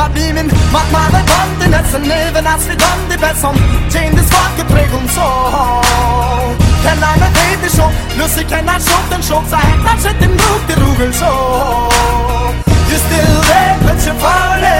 Gab ihm in magmare Band Den even Leben als done the best Besson Chain des Fahrt geprägt und so Kenn eine Rede schon Lucy kenn ein Schub Den Schub Sei hätt ein Schritt im Ruf the Rugel schon You still there, but you're falling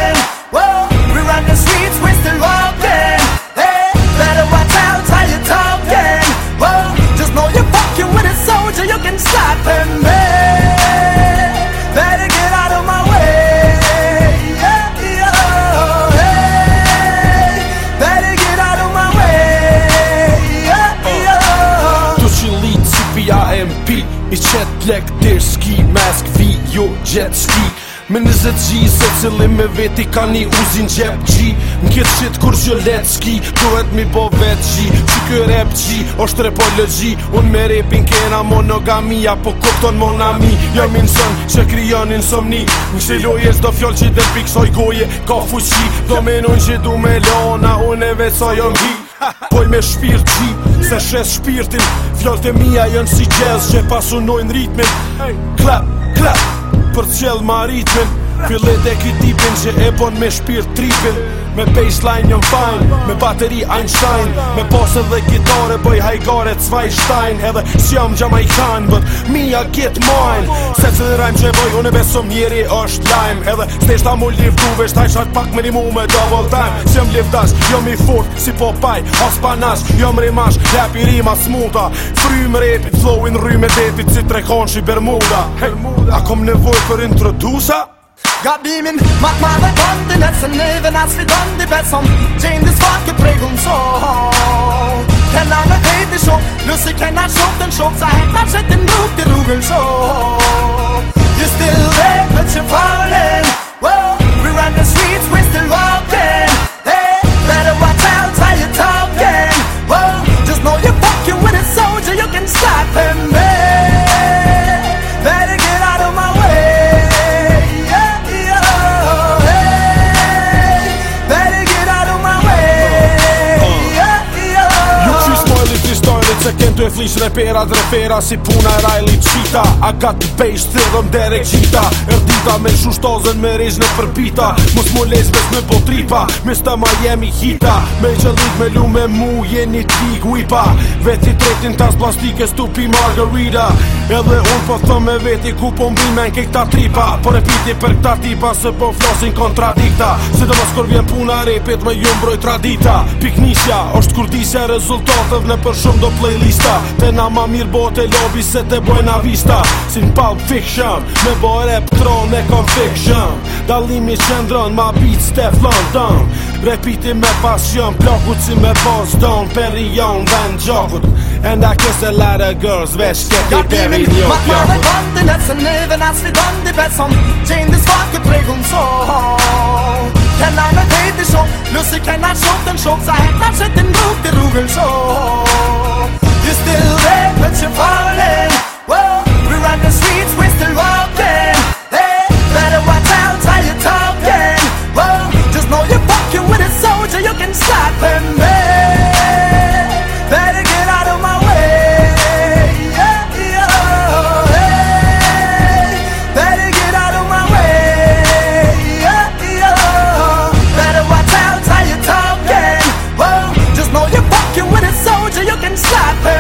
lek dir ski mask video, jo jet ski Me nëzët gji, se cili me veti ka një uzin gjep gji Në këtë qitë kur që let ski, duhet mi po vet gji Që kjo rap gji, është repologi Unë me repin kena monogami, po kupton monami Jam jo, in sën, që kryon insomni Në që lojes do fjoll që dhe piksoj goje, ka fuqi Do menon që du me lona, unë e vesoj o mbi Poj me shpirt qi, se shes shpirtin Fjallët e mija jënë si gjezë që pasunojn ritmin Klap, klap, për qëllë ma ritmin Fillet e kitipin që e bon me shpirt tripin Me baseline jëm fine Me bateri Einstein Me posën dhe gitare Bëj hajgare cvaj shtajn Edhe si jam Jamaican But mi a get mine Se të dhe rajmë që e boj, Une besëm njeri është lajmë Edhe së të mu liftu Vesht taj shak pak me rimu me double time Si jam liftash Jom i fort si popaj As panash Jom rimash Lep i rima smuta Fry më repit Flowin rrë me detit Si trekon shi Bermuda A kom nevoj për introdusa? Jag blir min maktmanneband i näsen även hans vidande bäst som Jane svake präg hon så Kenna med vet i tjock, Lucy kenna tjock den tjock Så här kanske inte nog till rogen så Just det, vet, vet, vet, vet, flish repera dhe repera si puna e rajli qita A ka të pejsh të dhëm dere qita Erdita me shushtozen me rejsh në përpita Mos mu les mes me potripa Mes të ma jemi hita Me qëllit me lume mu jeni t'i guipa Veci tretin tas plastike stupi margarita Edhe unë po thëmë me veti ku po mbi me nke këta tripa Por e piti për këta tipa se po flosin kontradikta Se do mos kur vjen puna repit me ju mbroj tradita Piknisja, është kurdisja rezultatëv në për shumë do playlista Te na ma mirë bote lobi se te bojna vista Si në Fiction, me bo rap tron e conviction Dalimi qëndron, ma beat Steph London Repiti me pasion, ploku si me bon don Perion dhe në gjokut And I kiss a lot of girls, veç këti Perion Matt var väl vatten, även hans Libandeberg som Kindis vacker prägum så Kennan med Petersson, Lusse Kennan Schotten Schock, så här kanske inte nog till Rogel slap her.